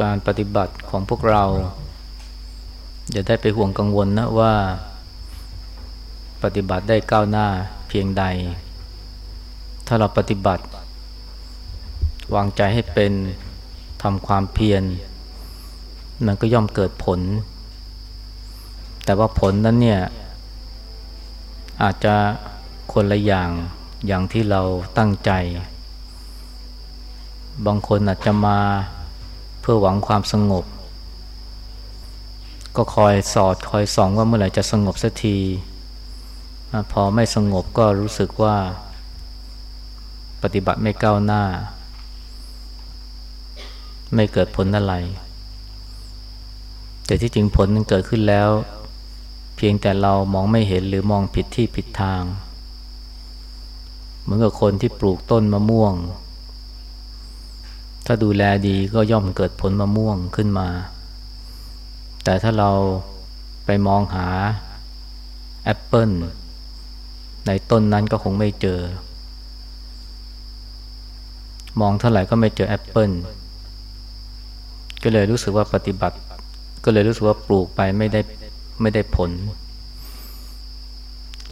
การปฏิบัติของพวกเรา อย่าได้ไปห่วงกังวลนะว่า ปฏิบัติได้ก้าวหน้าเพียงใด ถ้าเราปฏิบัติ วางใจให้เป็นทำความเพียรมันก็ย่อมเกิดผล แต่ว่าผลนั้นเนี่ยอาจจะคนละอย่างอย่างที่เราตั้งใจ บางคนอาจจะมา เพื่อหวังความสงบ ก็คอยสอดคอยส่องว่าเมื่อไหร่จะสงบสักทีพอไม่สงบก็รู้สึกว่า ปฏิบัติไม่ก้าวหน้า ไม่เกิดผลอะไร แต่ที่จริงผลมันเกิดขึ้นแล้ว เพียงแต่เรามองไม่เห็นหรือมองผิดที่ผิดทาง เหมือนกับคนที่ปลูกต้นมะม่วง ถ้าดูแลดีก็ย่อมเกิดผลมะม่วงขึ้นมา แต่ถ้าเราไปมองหาแอปเปิลในต้นนั้นก็คงไม่เจอ มองเท่าไหร่ก็ไม่เจอแอปเปิลก็เลยรู้สึกว่าปฏิบัติ ก็เลยรู้สึกว่าปลูกไปไม่ได้ไม่ได้ผล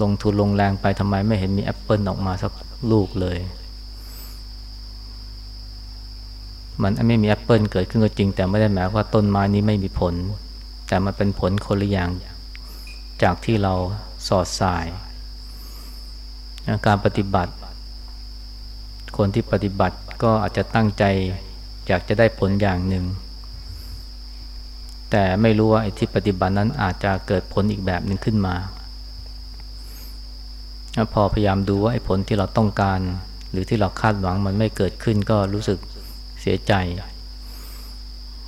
ลงทุนลงแรงไปทำไมไม่เห็นมีแอปเปิลออกมาสักลูกเลย มันไม่มีแอปเปิลเกิดขึ้นก็จริง แต่ไม่ได้หมายว่าต้นไม้นี้ไม่มีผล แต่มันเป็นผลคนละอย่างจากที่เราสอดสายการปฏิบัติ คนที่ปฏิบัติก็อาจจะตั้งใจ อยากจะได้ผลอย่างหนึ่ง แต่ไม่รู้ว่าไอ้ที่ปฏิบัตินั้นอาจจะเกิดผลอีกแบบหนึ่งขึ้นมา พอพยายามดูว่าไอ้ผลที่เราต้องการ หรือที่เราคาดหวังมันไม่เกิดขึ้นก็รู้สึก สียใจ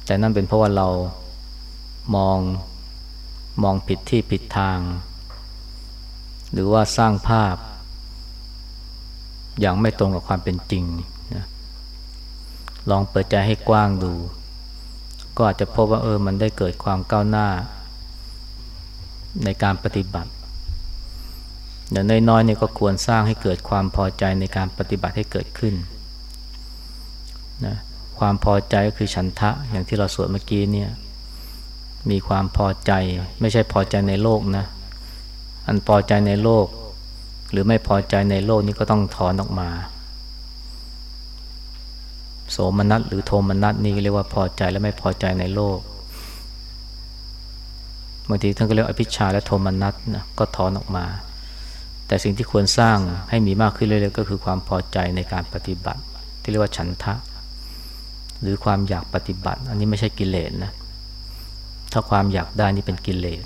แต่นั่นเป็นเพราะว่าเรามองมองผิดที่ผิดทาง หรือว่าสร้างภาพ อย่างไม่ตรงกับความเป็นจริงนะลองเปิดใจให้กว้างดู ก็อาจจะพบว่าเออมันได้เกิดความก้าวหน้า ในการปฏิบัติอย่างน้อยๆเนี่ยก็ควรสร้างให้เกิดความพอใจในการปฏิบัติให้เกิดขึ้นนะ ความพอใจก็คือฉันทะอย่างที่เราสวดเมื่อกี้เนี่ยมีความพอใจไม่ใช่พอใจในโลกนะ อันพอใจในโลก หรือไม่พอใจในโลกนี้ก็ต้องถอนออกมา โสมนัสหรือโทมนัสนี่เรียกว่าพอใจและไม่พอใจในโลกบางทีท่านก็เรียกอภิชาและโทมนัสนะก็ถอนออกมา แต่สิ่งที่ควรสร้างให้มีมากขึ้นเรื่อยๆก็คือความพอใจในการปฏิบัติ ที่เรียกว่าฉันทะ หรือความอยากปฏิบัติ อันนี้ไม่ใช่กิเลสนะถ้าความอยากได้นี่เป็นกิเลส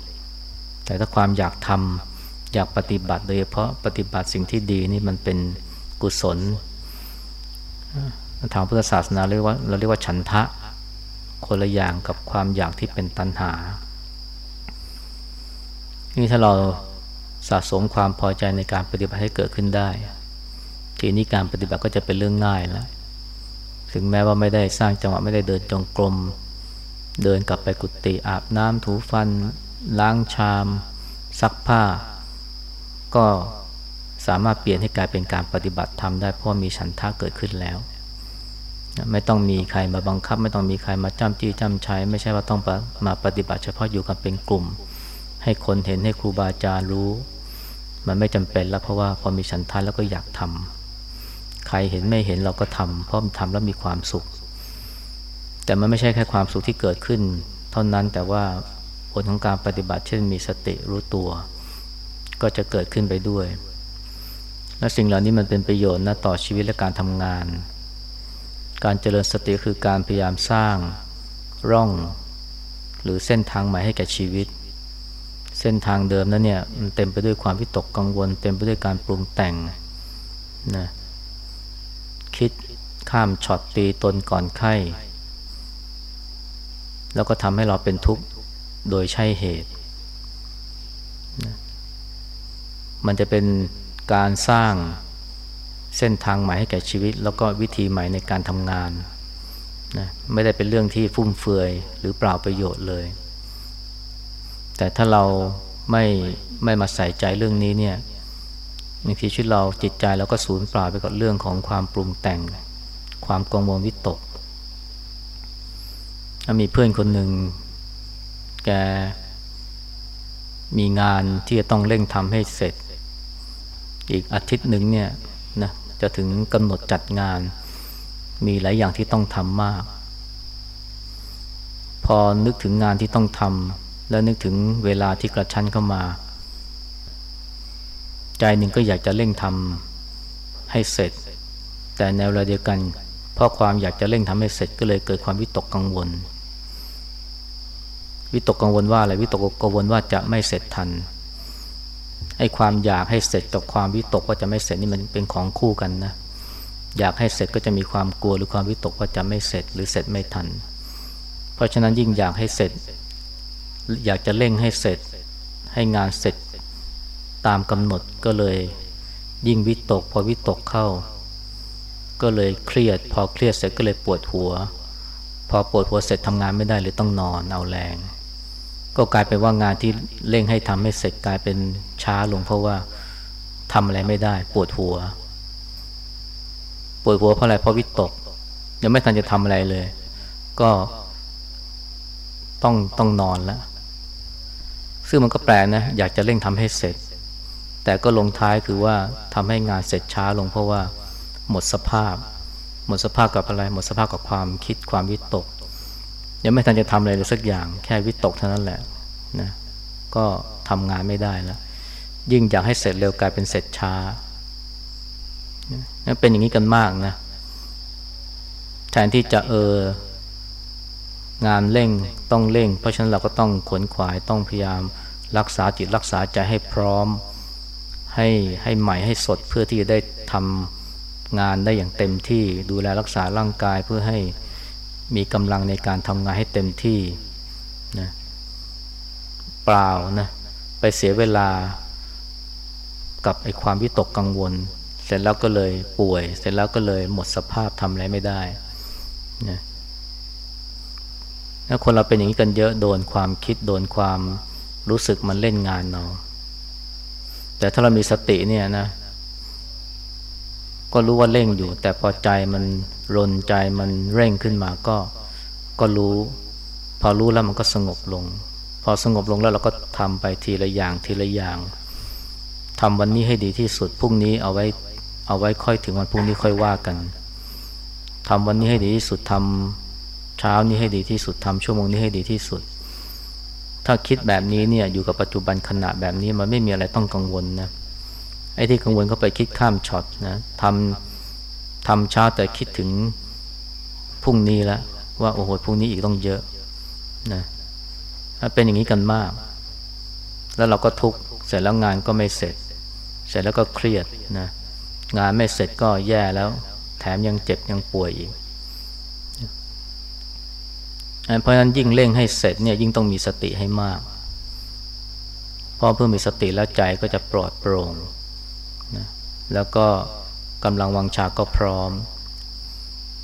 แต่ถ้าความอยากทำอยากปฏิบัติ โดยเฉพาะปฏิบัติสิ่งที่ดีนี่มันเป็นกุศลทางพุทธศาสนาเรียกว่าเราเรียกว่าฉันทะคนละอย่างกับความอยากที่เป็นตัณหา นี่ถ้าเราสะสมความพอใจในการปฏิบัติให้เกิดขึ้นได้ ทีนี้การปฏิบัติก็จะเป็นเรื่องง่ายแล้ว ถึงแม้ว่าไม่ได้สร้างจังหวะไม่ได้เดินจงกรม เดินกลับไปกุฏิอาบน้ำถูฟัน ล้างชาม ซักผ้า ก็สามารถเปลี่ยนให้กลายเป็นการปฏิบัติธรรมได้เพราะมีฉันทะเกิดขึ้นแล้ว ไม่ต้องมีใครมาบังคับ ไม่ต้องมีใครมาจ้ำจี้จ้ำใช้ ไม่ใช่ว่าต้องมาปฏิบัติเฉพาะอยู่กันเป็นกลุ่ม ให้คนเห็นให้ครูบาอาจารย์รู้ มันไม่จำเป็นแล้วเพราะว่าพอมีฉันทะแล้วก็อยากทำ ใครเห็นไม่เห็นเราก็ทำเพราะทำแล้วมีความสุข แต่มันไม่ใช่แค่ความสุขที่เกิดขึ้น เท่านั้นแต่ว่าผลของการปฏิบัติเช่นมีสติรู้ตัว ก็จะเกิดขึ้นไปด้วย และสิ่งเหล่านี้มันเป็นประโยชน์นะต่อชีวิตและการทำงาน การเจริญสติคือการพยายามสร้างร่อง หรือเส้นทางใหม่ให้แก่ชีวิต เส้นทางเดิมนั้นเนี่ยมันเต็มไปด้วยความวิตกกังวล เต็มไปด้วยการปรุงแต่งนะ คิดข้ามช็อตตีตนก่อนไข้ แล้วก็ทำให้เราเป็นทุกข์โดยใช่เหตุ มันจะเป็นการสร้างเส้นทางใหม่ให้แก่ชีวิต แล้วก็วิธีใหม่ในการทำงานนะไม่ได้เป็นเรื่องที่ฟุ่มเฟือยหรือเปล่าประโยชน์เลย แต่ถ้าเราไม่ไม่มาใส่ใจเรื่องนี้เนี่ย บางทีชีวิตเราจิตใจเราก็สูญเปล่าไปกับเรื่องของความปรุงแต่ง ความกังวลวิตกมีเพื่อนคนหนึ่ง แกมีงานที่จะต้องเร่งทำให้เสร็จ อีกอาทิตย์หนึ่งเนี่ยนะจะถึงกำหนดจัดงาน มีหลายอย่างที่ต้องทำมาก พอนึกถึงงานที่ต้องทำแล้วนึกถึงเวลาที่กระชั้นเข้ามา ใจหนึ่งก็อยากจะเร่งทำให้เสร็จ แต่ในเวลาเดียวกัน เพราะความอยากจะเร่งทำให้เสร็จก็เลยเกิดความวิตกกังวล วิตกกังวลว่าอะไรวิตกกังวลว่าจะไม่เสร็จทันไอ้ความอยากให้เสร็จกับความวิตกว่าจะไม่เสร็จนี่มันเป็นของคู่กันนะอยากให้เสร็จก็จะมีความกลัวหรือความวิตกว่าจะไม่เสร็จหรือเสร็จไม่ทัน เพราะฉะนั้นยิ่งอยากให้เสร็จ อยากจะเร่งให้เสร็จ ให้งานเสร็จ ตามกำหนดก็เลยยิ่งวิตก พอวิตกเข้า ก็เลยเครียด พอเครียดเสร็จก็เลยปวดหัว พอปวดหัวเสร็จทำงานไม่ได้เลยต้องนอนเอาแรง ก็กลายเป็นว่างานที่เร่งให้ทำให้เสร็จกลายเป็นช้าลงเพราะว่าทำอะไรไม่ได้ ปวดหัว ปวดหัวเพราะอะไรเพราะวิตก ยังไม่ทันจะทำอะไรเลย ก็ต้องต้องนอนแล้วซึ่งมันก็แปลนะ อยากจะเร่งทำให้เสร็จ แต่ก็ลงท้ายคือว่าทำให้งานเสร็จช้าลงเพราะว่าหมดสภาพ หมดสภาพกับอะไร หมดสภาพกับความคิดความวิตก ยังไม่ทันจะทำอะไรเลยสักอย่าง แค่วิตกเท่านั้นแหละนะก็ทำงานไม่ได้แล้ว ยิ่งอยากให้เสร็จเร็วกลายเป็นเสร็จช้าเป็นอย่างนี้กันมากนะ แทนที่จะเอองานเร่งต้องเร่ง เพราะฉะนั้นเราก็ต้องขวนขวายต้องพยายามรักษาจิตรักษาใจให้พร้อม ให้ให้ใหม่ให้สดเพื่อที่จะได้ทำงานได้อย่างเต็มที่ดูแลรักษาร่างกายเพื่อให้มีกำลังในการทำงานให้เต็มที่นะเปล่านะไปเสียเวลากับไอ้ความวิตกกังวล เสร็จแล้วก็เลยป่วย เสร็จแล้วก็เลยหมดสภาพทำอะไรไม่ได้นะถ้าคนเราเป็นอย่างนี้กันเยอะโดนความคิดโดนความรู้สึกมันเล่นงานเรา แต่ถ้าเรามีสติเนี่ยนะ ก็รู้ว่าเร่งอยู่ แต่พอใจมันรนใจมันเร่งขึ้นมาก็ก็รู้ พอรู้แล้วมันก็สงบลง พอสงบลงแล้วเราก็ทำไปทีละอย่างทีละอย่างทำวันนี้ให้ดีที่สุดพรุ่งนี้เอาไว้เอาไว้ค่อยถึงวันพรุ่งนี้ค่อยว่ากันทำวันนี้ให้ดีที่สุดทำเช้านี้ให้ดีที่สุดทำชั่วโมงนี้ให้ดีที่สุด ถ้าคิดแบบนี้เนี่ยอยู่กับปัจจุบันขณะแบบนี้มันไม่มีอะไรต้องกังวลนะไอ้ที่กังวลก็ไปคิดข้ามช็อตนะทำทำช้าแต่คิดถึงพรุ่งนี้แล้วว่าโอ้โหพรุ่งนี้อีกต้องเยอะนะถ้าเป็นอย่างนี้กันมาก แล้วเราก็ทุกข์เสร็จแล้วงานก็ไม่เสร็จ เสร็จแล้วก็เครียดนะงานไม่เสร็จก็แย่แล้ว แถมยังเจ็บยังป่วยอีก เพราะฉะนั้นยิ่งเร่งให้เสร็จเนี่ยยิ่งต้องมีสติให้มากเพราะเพื่อมีสติแล้วใจก็จะปลอดโปร่งนะแล้วก็กำลังวังชาก็พร้อม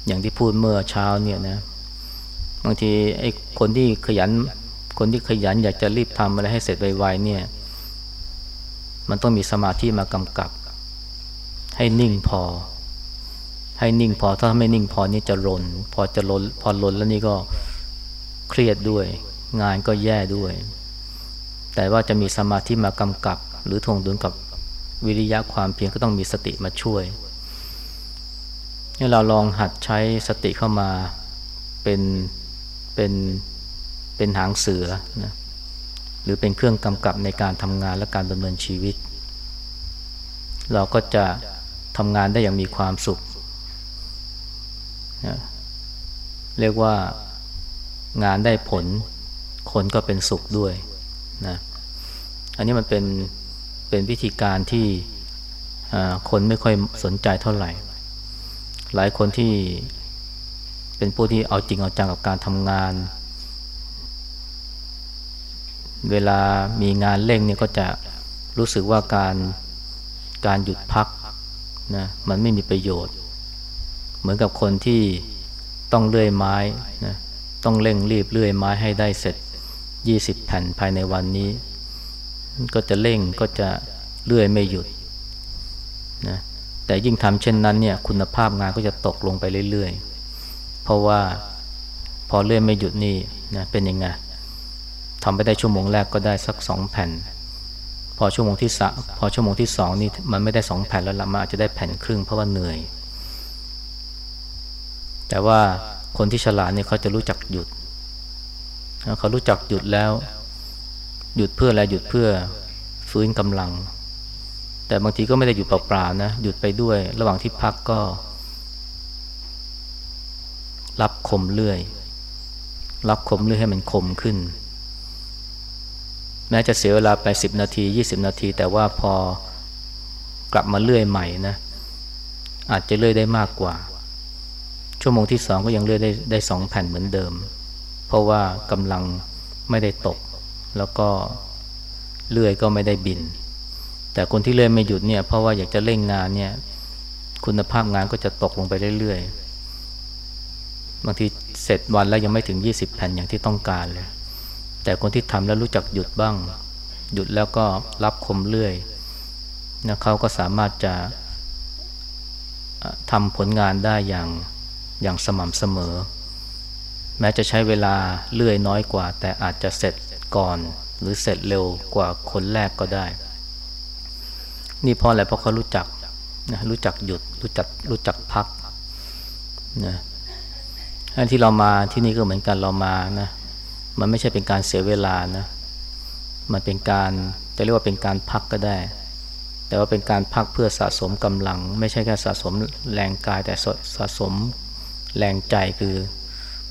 อย่างที่พูดเมื่อเช้าเนี่ยนะบางทีไอ้คนที่ขยัน คนที่ขยันอยากจะรีบทำอะไรให้เสร็จไวๆเนี่ย มันต้องมีสมาธิมากำกับ ให้นิ่งพอ ให้นิ่งพอถ้าไม่นิ่งพอนี่จะลนพอจะลนพอลนแล้วนี่ก็ เครียดด้วย งานก็แย่ด้วย แต่ว่าจะมีสมาธิมากำกับ หรือทวงดุลกับวิริยะความเพียรก็ต้องมีสติมาช่วยนี่เราลองหัดใช้สติเข้ามาเป็นเป็นเป็นหางเสือนะหรือเป็นเครื่องกำกับในการทำงานและการดำเนินชีวิต เราก็จะทำงานได้อย่างมีความสุขนะเรียกว่า งานได้ผล คนก็เป็นสุขด้วยนะอันนี้มันเป็นเป็นวิธีการที่คนไม่ค่อยสนใจเท่าไหร่ หลายคนที่เป็นผู้ที่เอาจริงเอาจังกับการทำงาน เวลามีงานเร่งเนี่ยก็จะรู้สึกว่าการการหยุดพักนะมันไม่มีประโยชน์ เหมือนกับคนที่ต้องเลื่อยไม้นะ ต้องเร่งรีบเลื่อยไม้ให้ได้เสร็จ 20 แผ่นภายในวันนี้ ก็จะเร่งก็จะเลื่อยไม่หยุดนะแต่ยิ่งทำเช่นนั้นเนี่ยคุณภาพงานก็จะตกลงไปเรื่อยๆ เพราะว่าพอเลื่อนไม่หยุดนี่นะเป็นยังไงทำไปได้ชั่วโมงแรกก็ได้สักสองแผ่น พอชั่วโมงที่สพอชั่วโมงที่สองนี่มันไม่ได้สองแผ่นแล้วละมันอาจจะได้แผ่นครึ่งเพราะว่าเหนื่อย แต่ว่า คนที่ฉลาดเนี่ยเขาจะรู้จักหยุด เขารู้จักหยุดแล้ว หยุดเพื่ออะไรหยุดเพื่อฟื้นกำลัง แต่บางทีก็ไม่ได้หยุดเปล่าๆนะ หยุดไปด้วย ระหว่างที่พักก็ รับคมเลื่อย รับคมเลื่อยให้มันคมขึ้น แม้จะเสียเวลาไปสิบนาทียี่สิบนาที แต่ว่าพอกลับมาเลื่อยใหม่นะ อาจจะเลื่อยได้มากกว่า ชั่วโมงที่สองก็ยังเลื่อยได้ได้สองแผ่นเหมือนเดิม เพราะว่ากำลังไม่ได้ตก แล้วก็เลื่อยก็ไม่ได้บิน แต่คนที่เลื่อยไม่หยุดเนี่ยเพราะว่าอยากจะเร่งงานเนี่ยคุณภาพงานก็จะตกลงไปเรื่อยๆ บางทีเสร็จวันแล้วยังไม่ถึง 20 แผ่นอย่างที่ต้องการเลย แต่คนที่ทำแล้วรู้จักหยุดบ้าง หยุดแล้วก็รับคมเลื่อยนะเขาก็สามารถจะทำผลงานได้อย่าง อย่างสม่ำเสมอ แม้จะใช้เวลาเลื่อยน้อยกว่า แต่อาจจะเสร็จก่อน หรือเสร็จเร็วกว่าคนแรกก็ได้ นี่เพราะอะไรเพราะเขารู้จักนะรู้จักหยุดรู้จักรู้จักพักนะอันที่เรามาที่นี่ก็เหมือนกันเรามานะมันไม่ใช่เป็นการเสียเวลานะมันเป็นการจะเรียกว่าเป็นการพักก็ได้ แต่ว่าเป็นการพักเพื่อสะสมกำลัง ไม่ใช่แค่สะสมแรงกายแต่สะสม แรงใจคือ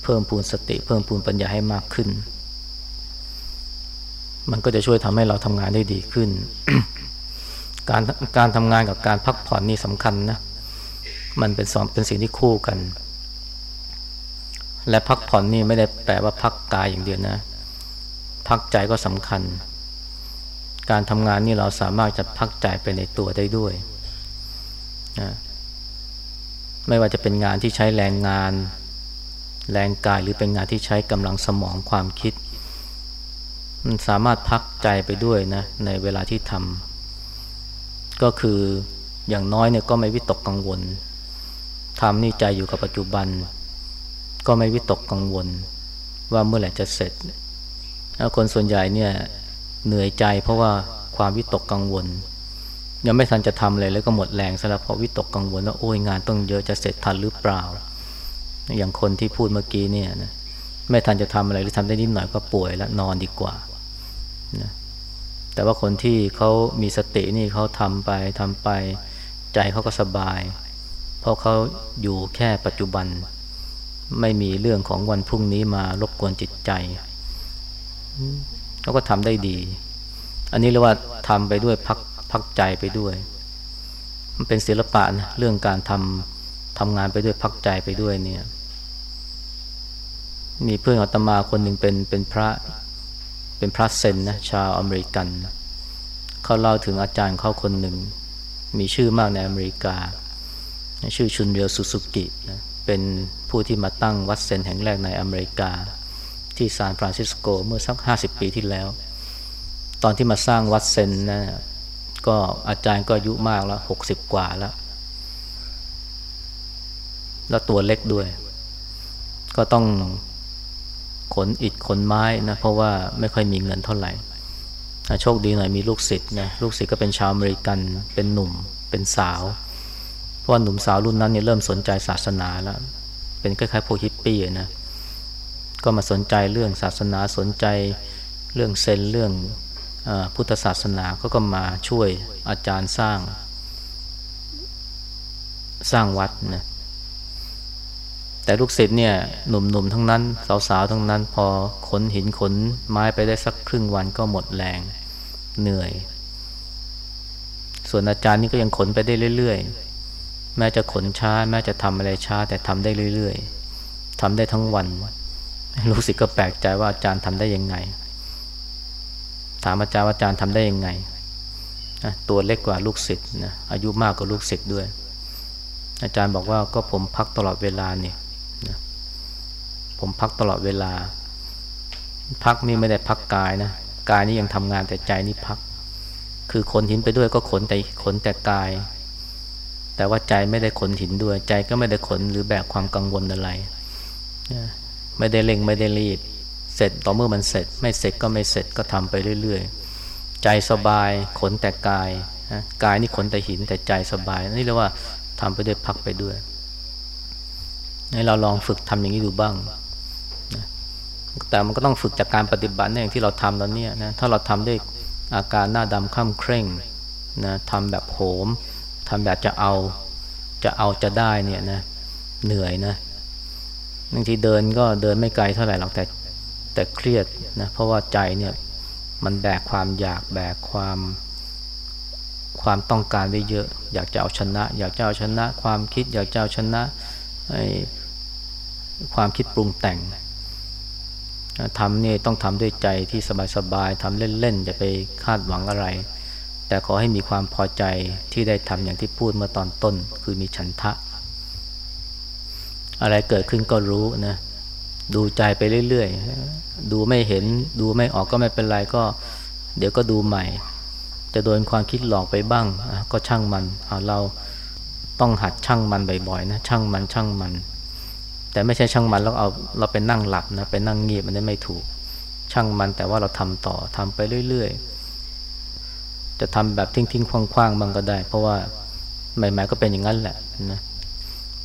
เพิ่มพูนสติ เพิ่มพูนปัญญาให้มากขึ้น มันก็จะช่วยทำให้เราทำงานได้ดีขึ้น การการทำงานกับการพักผ่อนนี่สำคัญนะ มันเป็นสองเป็นสิ่งที่คู่กัน และพักผ่อนนี่ไม่ได้แปลว่าพักกายอย่างเดียวนะ พักใจก็สำคัญ การทำงานนี่เราสามารถจะพักใจไปในตัวได้ด้วยนะ ไม่ว่าจะเป็นงานที่ใช้แรงงาน แรงกายหรือเป็นงานที่ใช้กำลังสมองความคิด มันสามารถพักใจไปด้วยนะในเวลาที่ทำก็คืออย่างน้อยเนี่ยก็ไม่วิตกกังวลทำนี่ใจอยู่กับปัจจุบัน ก็ไม่วิตกกังวล ว่าเมื่อไหร่จะเสร็จ คนส่วนใหญ่เนี่ยเหนื่อยใจเพราะว่าความวิตกกังวล ยังไม่ทันจะทำเลยแล้วก็หมดแรงซะแล้วเพราะวิตกกังวลว่าโอ้ยงานต้องเยอะจะเสร็จทันหรือเปล่า อย่างคนที่พูดเมื่อกี้เนี่ยนะไม่ทันจะทำอะไรหรือทำได้นิดหน่อยก็ป่วยแล้วนอนดีกว่านะแต่ว่าคนที่เขามีสตินี่เขาทำไปทำไปใจเขาก็สบาย เพราะเขาอยู่แค่ปัจจุบัน ไม่มีเรื่องของวันพรุ่งนี้มารบกวนจิตใจเขาก็ทำได้ดี อันนี้เรียกว่าทำไปด้วยพัก พักใจไปด้วย มันเป็นศิลปะนะเรื่องการททำงานไปด้วยพักใจไปด้วยเนี่ย มีเพื่อนอาตมาคนหนึ่งเป็นเป็นพระเป็นพระเซนนะชาวอเมริกัน เขาเล่าถึงอาจารย์เขาคนหนึ่ง มีชื่อมากในอเมริกา ชื่อชุนเรียวสุซุกินะเป็นผู้ที่มาตั้งวัดเซนแห่งแรกในอเมริกา ที่ซานฟรานซิสโกเมื่อสักห้าสิบปีที่แล้ว ตอนที่มาสร้างวัดเซนนะ ก็อาจารย์ก็อายุมากแล้วหกสิบกว่าแล้ว แล้วตัวเล็กด้วย ก็ต้องขนอิฐขนไม้นะ เพราะว่าไม่ค่อยมีเงินเท่าไหร่โชคดีหน่อยมีลูกศิษย์นะลูกศิษย์ก็เป็นชาวอเมริกันเป็นหนุ่มเป็นสาว เพราะว่าหนุ่มสาวรุ่นนั้นเนี่ยเริ่มสนใจศาสนาแล้ว เป็นคล้ายๆพวกฮิปปี้นะก็มาสนใจเรื่องศาสนาสนใจเรื่องเซนเรื่อง พุทธศาสนาเขาก็มาช่วยอาจารย์สร้าง สร้างวัดนะแต่ลูกศิษย์เนี่ยหนุ่มๆทั้งนั้น สาวๆทั้งนั้น พอขนหินขนไม้ไปได้สักครึ่งวันก็หมดแรงเหนื่อย ส่วนอาจารย์นี่ก็ยังขนไปได้เรื่อยๆ แม้จะขนช้า แม้จะทำอะไรช้า แต่ทำได้เรื่อยๆทำได้ทั้งวันลูกศิษย์ก็แปลกใจว่าอาจารย์ทำได้ยังไง ถามอาจารย์ว่าอาจารย์ทำได้ยังไงตัวเล็กกว่าลูกศิษย์นะอายุมากกว่าลูกศิษย์ด้วย อาจารย์บอกว่าก็ผมพักตลอดเวลาเนี่ยผมพักตลอดเวลา พักนี่ไม่ได้พักกายนะกายนี่ยังทำงานแต่ใจนี่พัก คือขนหินไปด้วยก็ขนแต่ขนแต่กาย แต่ว่าใจไม่ได้ขนหินด้วยใจก็ไม่ได้ขนหรือแบกความกังวลอะไร ไม่ได้เร่งไม่ได้รีบ เสร็จต่อเมื่อมันเสร็จ ไม่เสร็จก็ไม่เสร็จก็ทำไปเรื่อย ๆ ใจสบายขนแต่กายนะกายนี่ขนแต่หินแต่ใจสบาย นี่เรียกว่าทำไปด้วยพักไปด้วยให้เราลองฝึกทำอย่างนี้ดูบ้างนะแต่มันก็ต้องฝึกจากการปฏิบัติอย่างที่เราทำตอนนี้นะถ้าเราทำด้วยอาการหน้าดำข้ามเคร่งนะทำแบบโหมทำแบบจะเอาจะเอาจะได้เนี่ยนะเหนื่อยนะบางทีเดินก็เดินไม่ไกลเท่าไหร่หรอกแต่ แต่เครียดนะเพราะว่าใจเนี่ยมันแบกความอยากแบกความความต้องการไว้เยอะ อยากจะเอาชนะ อยากจะเอาชนะ ความคิดอยากจะเอาชนะความคิดปรุงแต่งทำเนี่ยต้องทำด้วยใจที่สบายๆทำเล่นๆอย่าไปคาดหวังอะไร แต่ขอให้มีความพอใจที่ได้ทำอย่างที่พูดเมื่อตอนต้น คือมีฉันทะ อะไรเกิดขึ้นก็รู้นะ ดูใจไปเรื่อยๆ ดูไม่เห็น ดูไม่ออกก็ไม่เป็นไรก็ เดี๋ยวก็ดูใหม่ จะโดนความคิดหลอกไปบ้าง ก็ช่างมันเอาเราต้องหัดช่างมันบ่อยๆนะช่างมันช่างมัน แต่ไม่ใช่ช่างมันแล้วเอาเราไปนั่งหลับนะไปนั่งเงียบมันได้ไม่ถูก ช่างมันแต่ว่าเราทำต่อทำไปเรื่อยๆ จะทำแบบทิ้งๆคว่างๆบางก็ได้ เพราะว่าใหม่ๆก็เป็นอย่างนั้นแหละนะ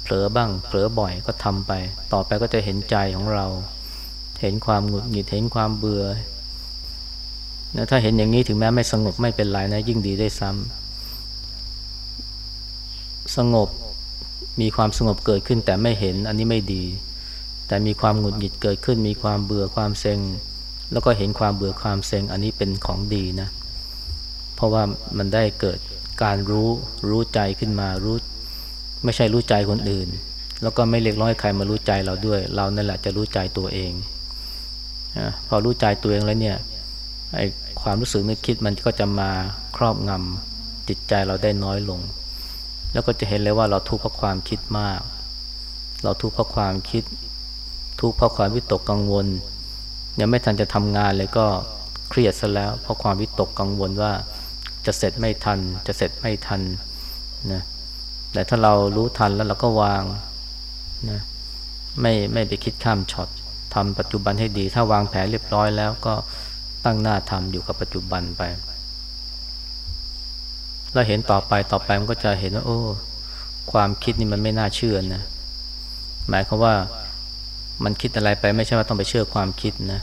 เผลอบ้าง เผลอบ่อยก็ทำไป ต่อไปก็จะเห็นใจของเรา เห็นความหงุดหงิดเห็นความเบื่อนะถ้าเห็นอย่างนี้ถึงแม้ไม่สงบไม่เป็นไรนะยิ่งดีได้ซ้ำสงบมีความสงบเกิดขึ้นแต่ไม่เห็นอันนี้ไม่ดี แต่มีความหงุดหงิดเกิดขึ้น มีความเบื่อความเซ็ง แล้วก็เห็นความเบื่อความเซ็ง อันนี้เป็นของดีนะ เพราะว่ามันได้เกิดการรู้รู้ใจขึ้นมารู้ ไม่ใช่รู้ใจคนอื่น แล้วก็ไม่เรียกร้องให้ใครมารู้ใจเราด้วย เรานั่นแหละจะรู้ใจตัวเองพอรู้ใจตัวเองแล้วเนี่ยไอ้ความรู้สึกนึกคิดมันก็จะมาครอบงำจิตใจเราได้น้อยลง แล้วก็จะเห็นเลยว่าเราทุกข์เพราะความคิดมาก เราทุกข์เพราะความคิด ทุกข์เพราะความวิตกกังวล ยังไม่ทันจะทำงานเลยก็เครียดซะแล้ว เพราะความวิตกกังวลว่าจะเสร็จไม่ทัน จะเสร็จไม่ทันนะ แต่ถ้าเรารู้ทันแล้วเราก็วางนะไม่ไม่ไปคิดข้ามช็อตทำปัจจุบันให้ดี ถ้าวางแผนเรียบร้อยแล้วก็ตั้งหน้าทำอยู่กับปัจจุบันไป แล้วเห็นต่อไปต่อไปมันก็จะเห็นว่าโอ้ ความคิดนี่มันไม่น่าเชื่อนะ หมายความว่ามันคิดอะไรไปไม่ใช่ว่าต้องไปเชื่อความคิดนะ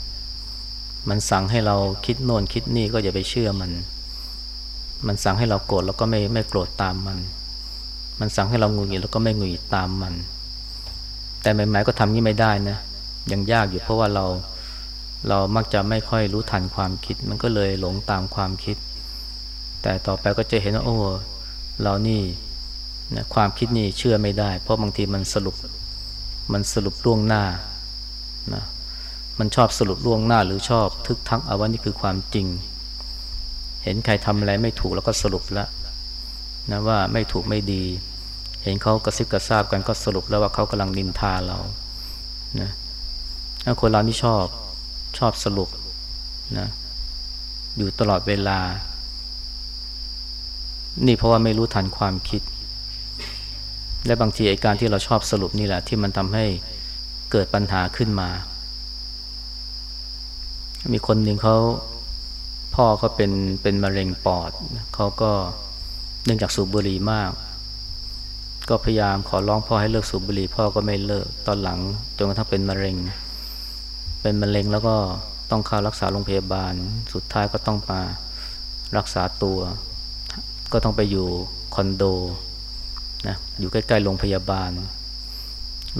มันสั่งให้เราคิดโน่นคิดนี่ก็อย่าไปเชื่อมัน มันสั่งให้เราโกรธแล้วก็ไม่ไม่โกรธตามมัน มันสั่งให้เรางุนงิดแล้วก็ไม่งุนงิดตามมัน แต่ใหม่ๆก็ทำนี้ไม่ได้นะยังยากอยู่เพราะว่าเราเรามักจะไม่ค่อยรู้ทันความคิด มันก็เลยหลงตามความคิด แต่ต่อไปก็จะเห็นว่าโอ้เรานี่นะความคิดนี่เชื่อไม่ได้ เพราะบางทีมันสรุปมันสรุปล่วงหน้านะมันชอบสรุปล่วงหน้าหรือชอบทึกทักเอาว่านี่คือความจริง เห็นใครทำอะไรไม่ถูกแล้วก็สรุปแล้ว นะว่าไม่ถูกไม่ดี เห็นเขากระซิบกระซาบกันก็สรุปแล้วว่าเขากำลังนินทาเรานะถ้าคนเรานี่ชอบชอบสรุปนะอยู่ตลอดเวลา นี่เพราะว่าไม่รู้ทันความคิด และบางทีไอการที่เราชอบสรุปนี่แหละ ที่มันทำให้เกิดปัญหาขึ้นมา มีคนหนึ่งเขาพ่อเขาเป็นเป็นมะเร็งปอดเขาก็ เนื่องจากสูบบุหรี่มาก ก็พยายามขอร้องพ่อให้เลิกสูบบุหรี่พ่อก็ไม่เลิกตอนหลังจนกระทั่งเป็นมะเร็ง เป็นมะเร็งแล้วก็ต้องเข้ารักษาโรงพยาบาล สุดท้ายก็ต้องมารักษาตัว ก็ต้องไปอยู่คอนโดนะอยู่ใกล้ๆโรงพยาบาล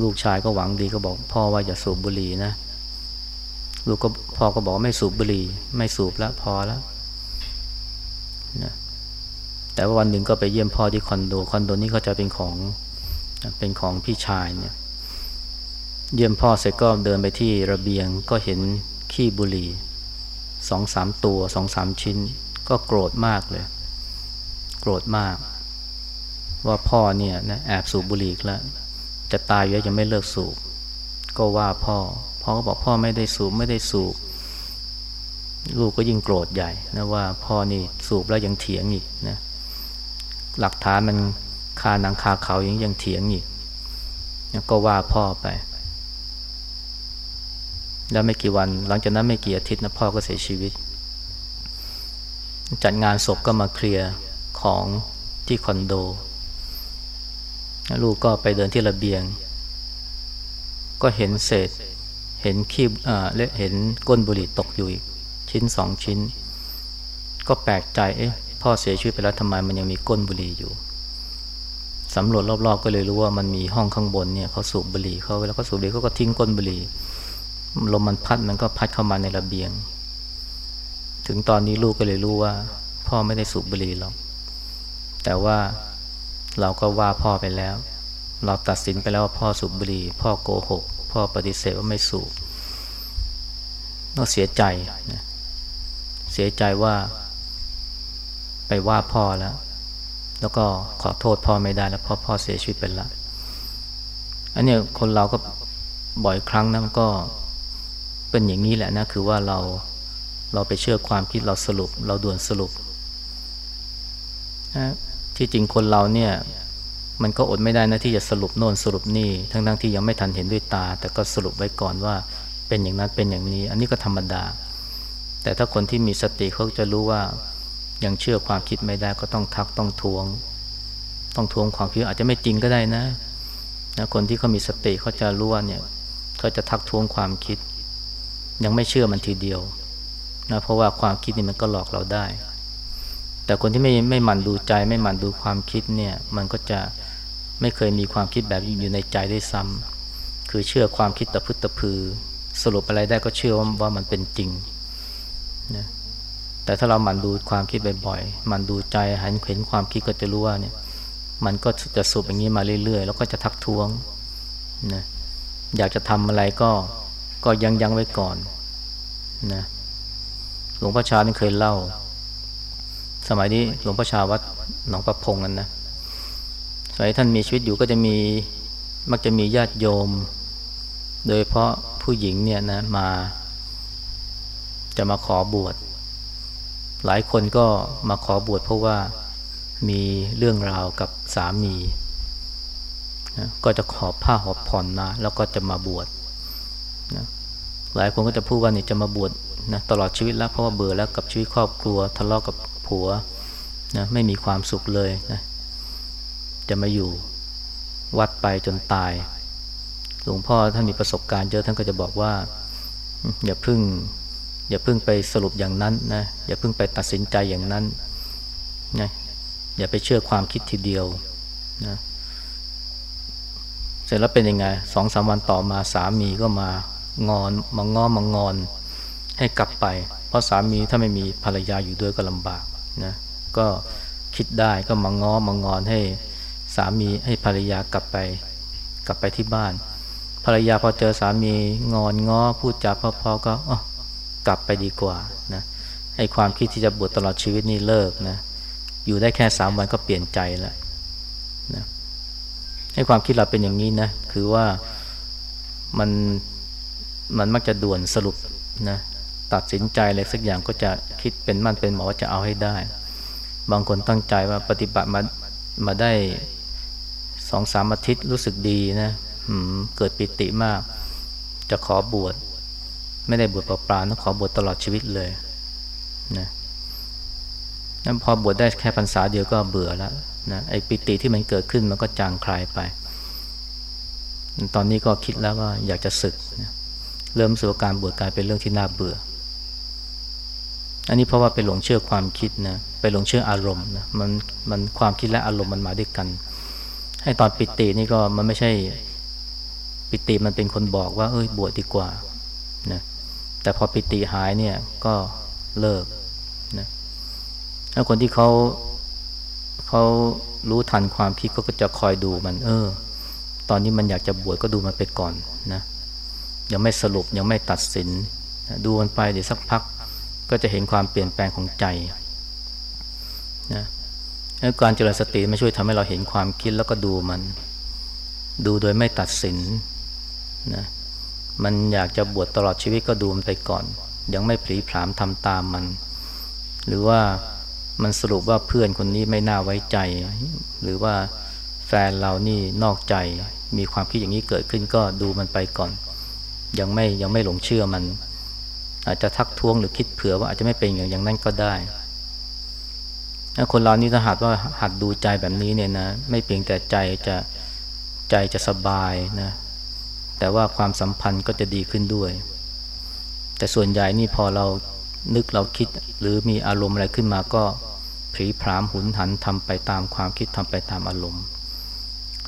ลูกชายก็หวังดีก็บอกพ่อว่าอย่าสูบบุหรี่นะลูกก็พ่อก็บอกไม่สูบบุหรี่ ไม่สูบแล้วพอแล้วนะ แต่ว่าวันหนึ่งก็ไปเยี่ยมพ่อที่คอนโด คอนโดนี้เขาจะเป็นของเป็นของพี่ชายเนี่ย เยี่ยมพ่อเสร็จก็เดินไปที่ระเบียงก็เห็นขี้บุหรี่สองสามตัวสองสามชิ้น ก็โกรธมากเลย โกรธมาก ว่าพ่อเนี่ยนะแอบสูบบุหรี่แล้วจะตายอยู่ยังไม่เลิกสูบ ก็ว่าพ่อ พ่อก็บอกพ่อไม่ได้สูบไม่ได้สูบ ลูกก็ยิ่งโกรธใหญ่นะว่าพ่อนี่สูบแล้วยังเถียงอีกนะ หลักฐานมันคาหนังคาเขายังยังเถียงอีกก็ว่าพ่อไป แล้วไม่กี่วัน หลังจากนั้นไม่กี่อาทิตย์นะพ่อก็เสียชีวิต จัดงานศพก็มาเคลียร์ของที่คอนโด ลูกก็ไปเดินที่ระเบียง ก็เห็นเศษ เห็นขี้อ่าเห็นก้นบุหรี่ตกอยู่อีก ชิ้นสองชิ้น ก็แปลกใจเอ๊ะ พ่อเสียชีวิตไปแล้วทำไมมันยังมีก้นบุหรี่อยู่สำรวจรอบๆก็เลยรู้ว่ามันมีห้องข้างบนเนี่ยเขาสูบบุหรี่เขาเวลาเขาสูบบุหรี่เขาก็ทิ้งก้นบุหรี่ลมมันพัดมันก็พัดเข้ามาในระเบียง ถึงตอนนี้ลูกก็เลยรู้ว่า พ่อไม่ได้สูบบุหรี่หรอกแต่ว่าเราก็ว่าพ่อไปแล้ว เราตัดสินไปแล้วว่าพ่อสูบบุหรี่พ่อโกหก พ่อปฏิเสธว่าไม่สูบก็เสียใจนะเสียใจว่า ไปว่าพ่อแล้ว แล้วก็ขอโทษพ่อไม่ได้แล้วพ่อพ่อเสียชีวิตไปแล้วอันนี้คนเราก็บ่อยครั้งนะมันก็เป็นอย่างนี้แหละนะคือว่าเราเราไปเชื่อความคิดเราสรุป เราด่วนสรุปนะที่จริงคนเราเนี่ยมันก็อดไม่ได้นะที่จะสรุปโน่นสรุปนี่ทั้งทั้งที่ยังไม่ทันเห็นด้วยตา แต่ก็สรุปไว้ก่อนว่าเป็นอย่างนั้นเป็นอย่างนี้ อันนี้ก็ธรรมดา แต่ถ้าคนที่มีสติเขาจะรู้ว่า ยังเชื่อความคิดไม่ได้ก็ต้องทักต้องทวง ต้องทวงความคิดอาจจะไม่จริงก็ได้นะนะคนที่เขามีสติเขาจะรู้ว่าเนี่ยเขาจะทักท้วงความคิด ยังไม่เชื่อมันทีเดียวนะเพราะว่าความคิดนี่มันก็หลอกเราได้ แต่คนที่ไม่ไม่หมั่นดูใจไม่หมั่นดูความคิดเนี่ยมันก็จะไม่เคยมีความคิดแบบอยู่ในใจได้ซ้ำคือเชื่อความคิดตะพึตะพือ สรุปอะไรได้ก็เชื่อว่าว่ามันเป็นจริงนะ แต่ถ้าเราหมั่นดูความคิดบ่อยๆหมั่นดูใจหันเห็นความคิดก็จะรู้ว่าเนี่ยมันก็จะสูบอย่างนี้มาเรื่อยๆ แล้วก็จะทักท้วงนะอยากจะทำอะไรก็ก็ยังยังไว้ก่อนนะหลวงพ่อชานี่เคยเล่า สมัยนี้หลวงพ่อชาวัดหนองประพงกันนะสมัยท่านมีชีวิตอยู่ก็จะมีมักจะมีญาติโยม โดยเพราะผู้หญิงเนี่ยนะมา จะมาขอบวช หลายคนก็มาขอบวชเพราะว่ามีเรื่องราวกับสามีนะก็จะขอผ้าหอบผ่อนนะแล้วก็จะมาบวชนะหลายคนก็จะพูดว่านี่จะมาบวชนะตลอดชีวิตแล้วเพราะว่าเบื่อแล้วกับชีวิตครอบครัว ทะเลาะกับผัวนะไม่มีความสุขเลยนะจะมาอยู่วัดไปจนตาย หลวงพ่อท่านมีประสบการณ์เยอะท่านก็จะบอกว่า อย่าพึ่ง อย่าเพึ่งไปสรุปอย่างนั้นนะอย่าเพึ่งไปตัดสินใจอย่างนั้นนะอย่าไปเชื่อความคิดทีเดียวนะเสร็จแล้วเป็นยังไงสองสามวันต่อมาสามีก็มางอนมางอมางอนให้กลับไป เพราะสามีถ้าไม่มีภรรยาอยู่ด้วยก็ลำบากนะก็คิดได้ก็มางอมางอนให้สามีให้ภรรยากลับไป กลับไปที่บ้าน ภรรยาพอเจอสามีงอนง้อพูดจาพอๆก็ กลับไปดีกว่านะให้ความคิดที่จะบวชตลอดชีวิตนี่เลิกนะอยู่ได้แค่สามวันก็เปลี่ยนใจแล้วนะให้ความคิดเราเป็นอย่างนี้นะคือว่ามันมันมักจะด่วนสรุปนะตัดสินใจอะไรสักอย่างก็จะคิดเป็นมั่นเป็นหมอว่าจะเอาให้ได้ บางคนตั้งใจว่าปฏิบัติมามาได้สองสามอาทิตย์รู้สึกดีนะเกิดปิติมาก จะขอบวช ไม่ได้บวชเปล่าๆต้องขอบวชตลอดชีวิตเลยนะนั้นพอบวชได้แค่พรรษาเดียวก็เบื่อแล้วนะไอ้ปิติที่มันเกิดขึ้นมันก็จางคลายไป ตอนนี้ก็คิดแล้วว่าอยากจะศึกนะเริ่มสู่การบวชกลายเป็นเรื่องที่น่าเบื่อ อันนี้เพราะว่าไปหลงเชื่อความคิดนะไปหลงเชื่ออารมณ์นะมันมันความคิดและอารมณ์มันมาด้วยกัน ให้ตอนปิตินี่ก็มันไม่ใช่ปิติมันเป็นคนบอกว่า เอ้ยบวชดีกว่า แต่พอปิติหายเนี่ยก็เลิกนะแล้วคนที่เขาเขารู้ทันความคิดก็จะคอยดูมัน เออ ตอนนี้มันอยากจะบวชก็ดูมันไปก่อนนะยังไม่สรุปยังไม่ตัดสิน ดูมันไปเดี๋ยวสักพัก ก็จะเห็นความเปลี่ยนแปลงของใจนะการเจริญสติไม่ช่วยทำให้เราเห็นความคิดแล้วก็ดูมัน ดูโดยไม่ตัดสินนะ มันอยากจะบวชตลอดชีวิตก็ดูมันไปก่อน ยังไม่ผลีผลามทำตามมัน หรือว่ามันสรุปว่าเพื่อนคนนี้ไม่น่าไว้ใจ หรือว่าแฟนเรานี่นอกใจ มีความคิดอย่างนี้เกิดขึ้นก็ดูมันไปก่อน ยังไม่ยังไม่หลงเชื่อมัน อาจจะทักท้วงหรือคิดเผื่อว่าอาจจะไม่เป็นอย่างอย่างนั้นก็ได้คนเรานี่ถ้าหากว่าหัดดูใจแบบนี้เนี่ยนะ ไม่เพียงแต่ใจจะใจจะสบายนะ แต่ว่าความสัมพันธ์ก็จะดีขึ้นด้วย แต่ส่วนใหญ่นี่พอเรานึกเราคิดหรือมีอารมณ์อะไรขึ้นมาก็ผีพรามหุนหันทำไปตามความคิดทำไปตามอารมณ์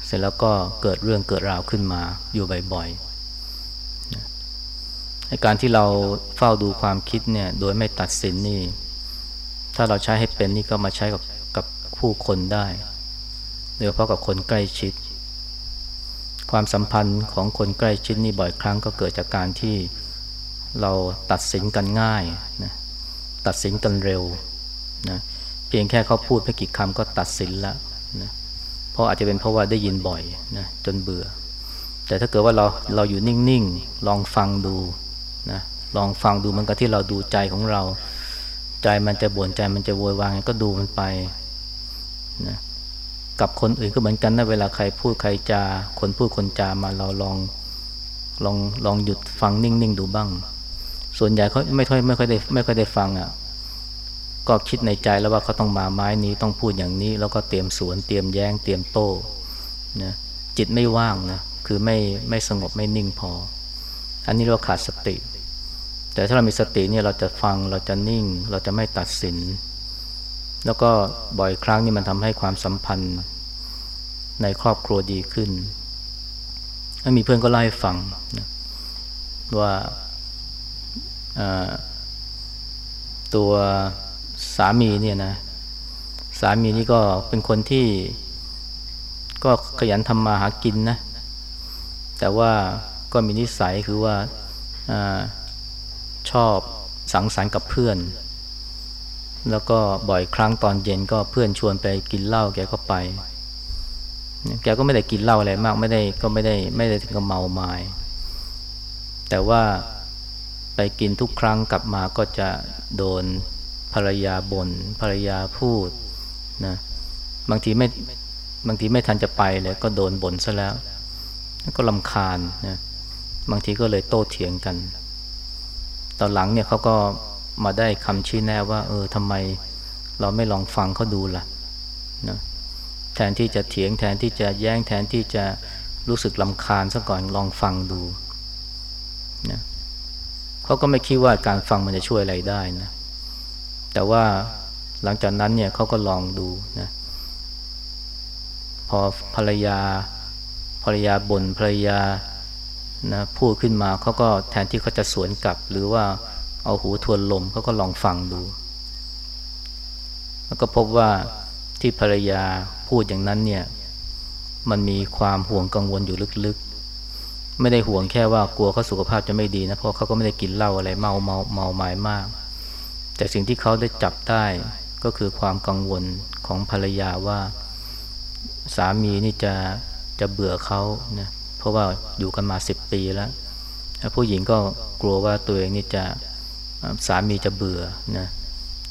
เสร็จแล้วก็เกิดเรื่องเกิดราวขึ้นมาอยู่บ่อยๆในการที่เราเฝ้าดูความคิดเนี่ยโดยไม่ตัดสินนี่ ถ้าเราใช้ให้เป็นนี่ก็มาใช้กับกับผู้คนได้โดยเฉพาะกับคนใกล้ชิด ความสัมพันธ์ของคนใกล้ชิดนี่บ่อยครั้งก็เกิดจากการที่เราตัดสินกันง่ายนะตัดสินกันเร็วนะเพียงแค่เขาพูดไม่กี่คำก็ตัดสินแล้วนะเพราะอาจจะเป็นเพราะว่าได้ยินบ่อยนะจนเบื่อ แต่ถ้าเกิดว่าเราเราอยู่นิ่งๆ ลองฟังดูนะลองฟังดูมันก็ที่เราดูใจของเรา ใจมันจะบ่นใจมันจะโวยวายก็ดูมันไปนะ กับคนอื่นก็เหมือนกันนะเวลาใครพูดใครจา คนพูดคนจามาเราลองลองลองหยุดฟังนิ่งๆดูบ้าง ส่วนใหญ่เขาไม่ค่อยไม่ค่อยได้ไม่ค่อยได้ฟังอะ่ะก็คิดในใจแล้วว่าเขาต้องมาไม้นี้ต้องพูดอย่างนี้ แล้วก็เตรียมสวนเตรียมแย้งเตรียมโต้นะจิตไม่ว่างนะคือไม่ไม่สงบไม่นิ่งพอ อันนี้เราขาดสติ แต่ถ้าเรามีสติเนี่ยเราจะฟังเราจะนิ่ง เราจะไม่ตัดสิน แล้วก็บ่อยครั้งนี่มันทำให้ความสัมพันธ์ในครอบครัวดีขึ้นมีเพื่อนก็เล่าให้ฟังนะว่าตัวสามีเนี่ยนะ สามีนี่ก็เป็นคนที่ก็ขยันทำมาหากินนะ แต่ว่าก็มีนิสัยคือว่าชอบสังสรรค์กับเพื่อน แล้วก็บ่อยครั้งตอนเย็นก็เพื่อนชวนไปกินเหล้าแกก็ไป แกก็ไม่ได้กินเหล้าอะไรมากไม่ได้ก็ไม่ได้ไม่ได้ถึงกับเมาไมา้แต่ว่าไปกินทุกครั้งกลับมาก็จะโดนภรรยาบน่นภรรยาพูดนะบางทีไม่บางทีไม่ทันจะไปเลยก็โดนบ่นซะแล้ว ก็ลำคาญนะบางทีก็เลยโต้เถียงกัน ตอนหลังเนี่ยเขาก็ มาได้คำชี้แนะว่า เออทำไมเราไม่ลองฟังเขาดูละ่ะนะแทนที่จะเถียงแทนที่จะแย้งแทนที่จะรู้สึกลำคาญซะก่อนลองฟังดูนะเขาก็ไม่คิดว่าการฟังมันจะช่วยอะไรได้นะ แต่ว่าหลังจากนั้นเนี่ยเขาก็ลองดูนะพอภรรยาภรรยาบน่นภรรยานะพูดขึ้นมาเขาก็แทนที่เขาจะสวนกลับ หรือว่า เอาหูทวนลมเขาก็ลองฟังดู แล้วก็พบว่าที่ภรรยาพูดอย่างนั้นเนี่ยมันมีความห่วงกังวลอยู่ลึกๆ ไม่ได้ห่วงแค่ว่ากลัวเขาสุขภาพจะไม่ดีนะเพราะเขาก็ไม่ได้กินเหล้าอะไรเมาเมาเมาหมายมาก แต่สิ่งที่เขาได้จับได้ก็คือความกังวลของภรรยาว่า สามีนี่จะจะเบื่อเขานะเพราะว่าอยู่กันมาสิบปีแล้ว ผู้หญิงก็กลัวว่าตัวเองนี่จะ สามีจะเบื่อนะ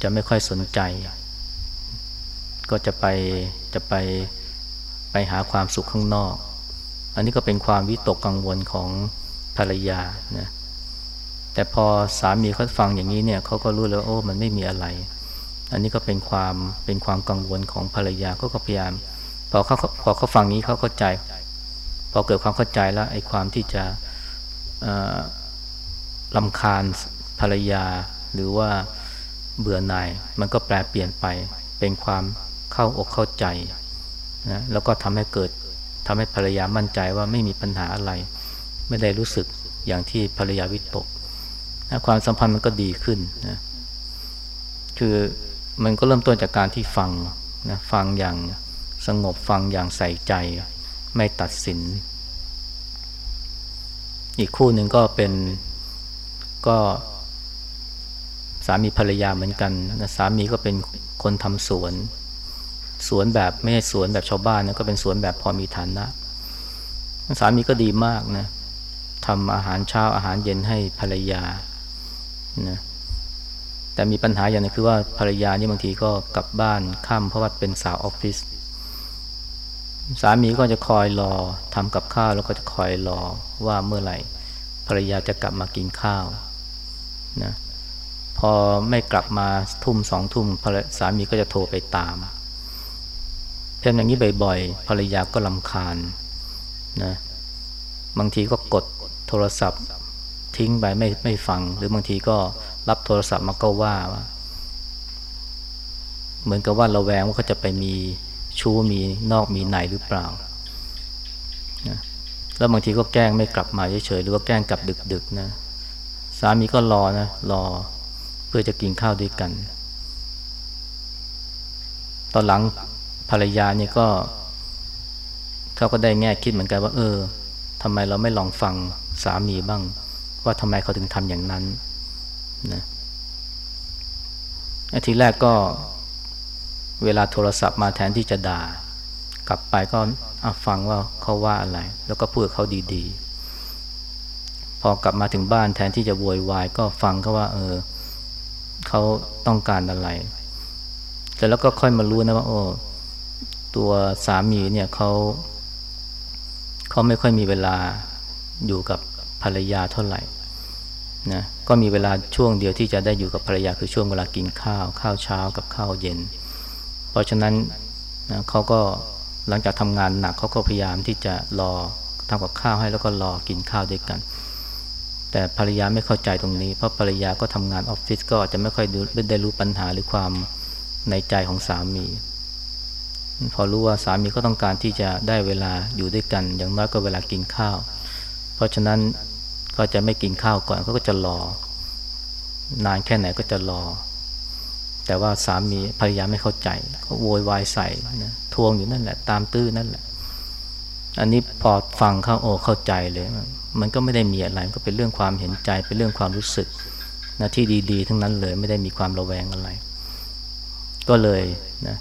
จะไม่ค่อยสนใจ ก็จะไปจะไปไปหาความสุขข้างนอก อันนี้ก็เป็นความวิตกกังวลของภรรยานะแต่พอสามีเขาฟังอย่างนี้เนี่ยเขาก็รู้แล้วโอ้มันไม่มีอะไร อันนี้ก็เป็นความเป็นความกังวลของภรรยาเขาก็พยายามพอเขาพอเขาฟังนี้เขาเข้าใจ พอเกิดความเข้าใจแล้วไอ้ความที่จะลำคาญ ภรรยา หรือว่าเบื่อหน่าย มันก็แปลเปลี่ยนไปเป็นความเข้าอกเข้าใจนะแล้วก็ทำให้เกิดทำให้ภรรยามั่นใจว่าไม่มีปัญหาอะไร ไม่ได้รู้สึกอย่างที่ภรรยาวิตกนะความสัมพันธ์มันก็ดีขึ้นนะคือมันก็เริ่มต้นจากการที่ฟังนะฟังอย่างสงบฟังอย่างใส่ใจ ไม่ตัดสิน อีกคู่หนึ่งก็เป็นก็ สามีภรรยาเหมือนกันนะสามีก็เป็นคนทำสวน สวนแบบไม่ใช่สวนแบบชาวบ้านนะก็เป็นสวนแบบพอมีฐานะสามีก็ดีมากนะทำอาหารเช้าอาหารเย็นให้ภรรยานะแต่มีปัญหาอย่างนึงคือว่าภรรยานี่บางทีก็กลับบ้านค่ำเพราะว่าเป็นสาวออฟฟิศสามีก็จะคอยรอทำกับข้าวแล้วก็จะคอยรอว่าเมื่อไหร่ภรรยาจะกลับมากินข้าวนะ อไม่กลับมาทุ่มสองทุ่มสามีก็จะโทรไปตามเพ็นอย่างนี้บ่อยๆภรรยาก็ลำคาญนะบางทีก็กดโทรศัพท์ทิ้งไปไม่ไม่ฟัง หรือบางทีก็รับโทรศัพท์มาก็ว่าว่า เหมือนกับว่าเราแวงว่าเขาจะไปมีชู้มีนอกมีในหรือเปล่านะแล้วบางทีก็แกล้งไม่กลับมาเฉยๆหรือว่าแกล้งกลับดึกๆนะสามีก็รอนะรอ พื่อจะกินข้าวด้วยกัน ตอนหลังภรรยาเนี่ยก็เขาก็ได้แง่คิดเหมือนกันว่า เออทำไมเราไม่ลองฟังสามีบ้าง ว่าทำไมเขาถึงทำอย่างนั้นนะทีแรกก็เวลาโทรศัพท์มาแทนที่จะด่า กลับไปก็ฟังว่าเขาว่าอะไร แล้วก็พูดเขาดีๆ พอกลับมาถึงบ้านแทนที่จะโวยวายก็ฟังเขาว่า เออ เขาต้องการอะไร แต่แล้วก็ค่อยมารู้นะว่า โอ้ตัวสามีเนี่ยเขาเขาไม่ค่อยมีเวลาอยู่กับภรรยาเท่าไหร่นะก็มีเวลาช่วงเดียวที่จะได้อยู่กับภรรยาคือช่วงเวลากินข้าว ข้าวเช้ากับข้าวเย็น เพราะฉะนั้นนะเขาก็หลังจากทำงานหนักเขาก็พยายามที่จะรอทำกับข้าวให้แล้วก็รอกินข้าวด้วยกัน แต่ภรรยาไม่เข้าใจตรงนี้ เพราะภรรยาก็ทำงานออฟฟิศก็จะไม่ค่อยได้รู้ปัญหาหรือความในใจของสามี พอรู้ว่าสามีก็ต้องการที่จะได้เวลาอยู่ด้วยกัน อย่างน้อยก็เวลากินข้าว เพราะฉะนั้นก็จะไม่กินข้าวก่อนเขาก็จะรอนานแค่ไหนก็จะรอ แต่ว่าสามีภรรยาไม่เข้าใจเขาโวยวายใส่นะทวงอยู่นั่นแหละ ตามตื้อนั่นแหละ อันนี้พอฟังเข้าโอเข้าใจเลย มันก็ไม่ได้มีอะไรก็เป็นเรื่องความเห็นใจเป็นเรื่องความรู้สึกนะที่ดีๆ ทั้งนั้นเลยไม่ได้มีความระแวงอะไร ก็เลยนะ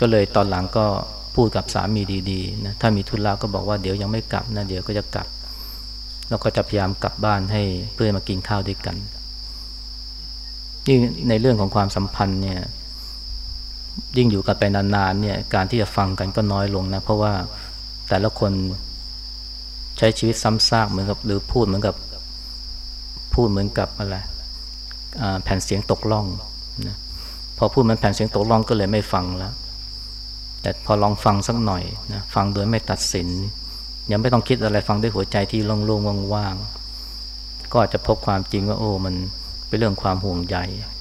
ก็เลยตอนหลังก็พูดกับสามีดีๆนะถ้ามีธุระก็บอกว่าเดี๋ยวยังไม่กลับนะเดี๋ยวก็จะกลับ แล้วก็จะพยายามกลับบ้านให้เพื่อมากินข้าวด้วยกันนี่งในเรื่องของความสัมพันธ์เนี่ยยิ่งอยู่กันไปนานๆเนี่ยการที่จะฟังกันก็น้อยลงนะเพราะว่าแต่ละคน ใช้ชีวิตซ้ำซากเหมือนกับหรือพูดเหมือนกับพูดเหมือนกับอะไรแผ่นเสียงตกล่องนะพอพูดมันแผ่นเสียงตกล่องก็เลยไม่ฟังแล้ว แต่พอลองฟังสักหน่อยนะฟังโดยไม่ตัดสิน ยังไม่ต้องคิดอะไรฟังด้วยหัวใจที่โล่งๆว่างๆก็อาจจะพบความจริงว่าโอ้มันเป็นเรื่องความห่วงใย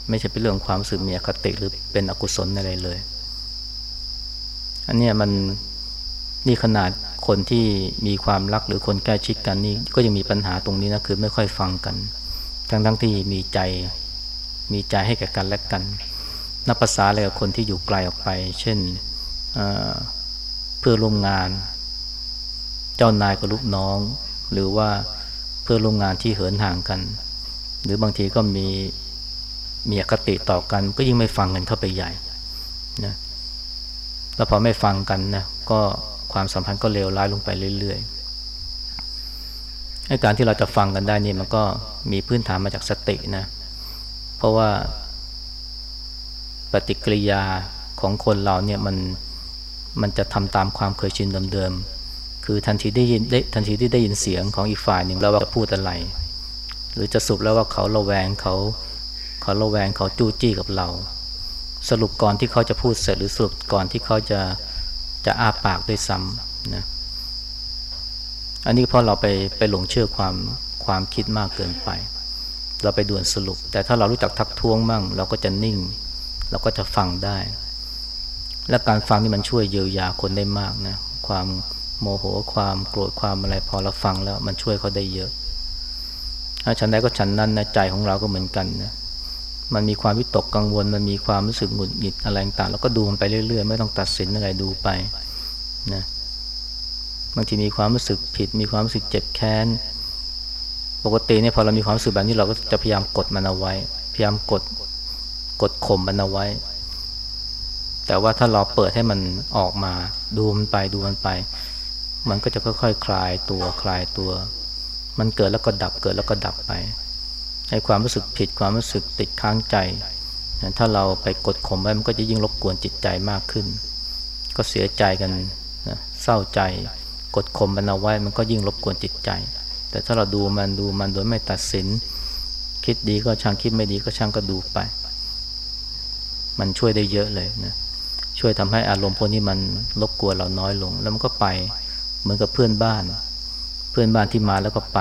ไม่ใช่เป็นเรื่องความสึกมีอคติหรือเป็นอกุศลอะไรเลย อันนี้มันนี่ขนาด คนที่มีความรักหรือคนใกล้ชิดกันนี่ก็ยังมีปัญหาตรงนี้นะคือไม่ค่อยฟังกัน ทั้งทั้งที่มีใจมีใจให้แก่กันและกันนับภาษาอะไรกับคนที่อยู่ไกลออกไป เช่นเพื่อร่วมงาน เจ้านายกับลูกน้อง หรือว่าเพื่อร่วมงานที่เหินห่างกัน หรือบางทีก็มีมีอคติต่อกัน ก็ยิ่งไม่ฟังกันเข้าไปใหญ่นะแล้วพอไม่ฟังกันนะก็ ความสัมพันธ์ก็เลวร้ายลงไปเรื่อยๆให้การที่เราจะฟังกันได้นี่มันก็มีพื้นฐานมาจากสตินะ เพราะว่าปฏิกิริยาของคนเราเนี่ยมันมันจะทำตามความเคยชินเดิมๆ คือทันทีได้ยินได้ทันทีที่ได้ยินเสียงของอีกฝ่ายหนึ่งแล้วว่าจะพูดอะไร หรือจะสุบแล้วว่าเขาระแวงเขาเขาระแวงเขาจู้จี้กับเรา สรุปก่อนที่เขาจะพูดเสร็จหรือสรุปก่อนที่เขาจะ จะอ้าปากด้วยซ้ำนะอันนี้เพราะเราไปไปหลงเชื่อความความคิดมากเกินไป เราไปด่วนสรุป แต่ถ้าเรารู้จักทักท้วงมั่ง เราก็จะนิ่ง เราก็จะฟังได้ และการฟังนี่มันช่วยเยียวยาคนได้มากนะความโมโหความโกรธความอะไรพอเราฟังแล้วมันช่วยเขาได้เยอะถ้าฉันได้ก็ฉันนั้นนะใจของเราก็เหมือนกันนะ มันมีความวิตกกังวล มันมีความรู้สึกหงุดหงิดอะไรต่างเราก็ดูมันไปเรื่อยๆ ไม่ต้องตัดสินอะไรดูไปนะบางทีมีความรู้สึกผิด มีความรู้สึกเจ็บแค้นปกติเนี่ยพอเรามีความรู้สึกแบบนี้เราก็จะพยายามกดมันเอาไว้ พยายามกดกดข่มมันเอาไว้ แต่ว่าถ้าเราเปิดให้มันออกมา ดูมันไปดูมันไป มันก็จะค่อยๆคคลายตัวคลายตัว มันเกิดแล้วก็ดับเกิดแล้วก็ดับไป ให้ความรู้สึกผิดความรู้สึกติดค้างใจ ถ้าเราไปกดข่มไว้มันก็จะยิ่งรบกวนจิตใจมากขึ้น ก็เสียใจกันนะเศร้าใจ กดข่มมันเอาไว้มันก็ยิ่งรบกวนจิตใจ แต่ถ้าเราดูมันดูมันโดยไม่ตัดสิน คิดดีก็ช่างคิดไม่ดีก็ช่างก็ดูไป มันช่วยได้เยอะเลยนะช่วยทำให้อารมณ์พวกนี้มันรบกวนเราน้อยลง แล้วมันก็ไปเหมือนกับเพื่อนบ้าน เพื่อนบ้านที่มาแล้วก็ไป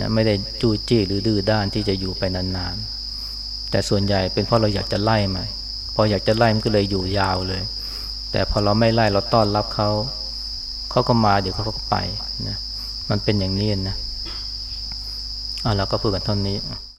นะไม่ได้จู้จี้หรือดื้อด้านที่จะอยู่ไปนานๆ แต่ส่วนใหญ่เป็นเพราะเราอยากจะไล่มันพออยากจะไล่มันก็เลยอยู่ยาวเลย แต่พอเราไม่ไล่เราต้อนรับเขาเขาก็มาเดี๋ยวเขาก็ไปนะมันเป็นอย่างนี้นะอะเราก็พูดกันเท่านี้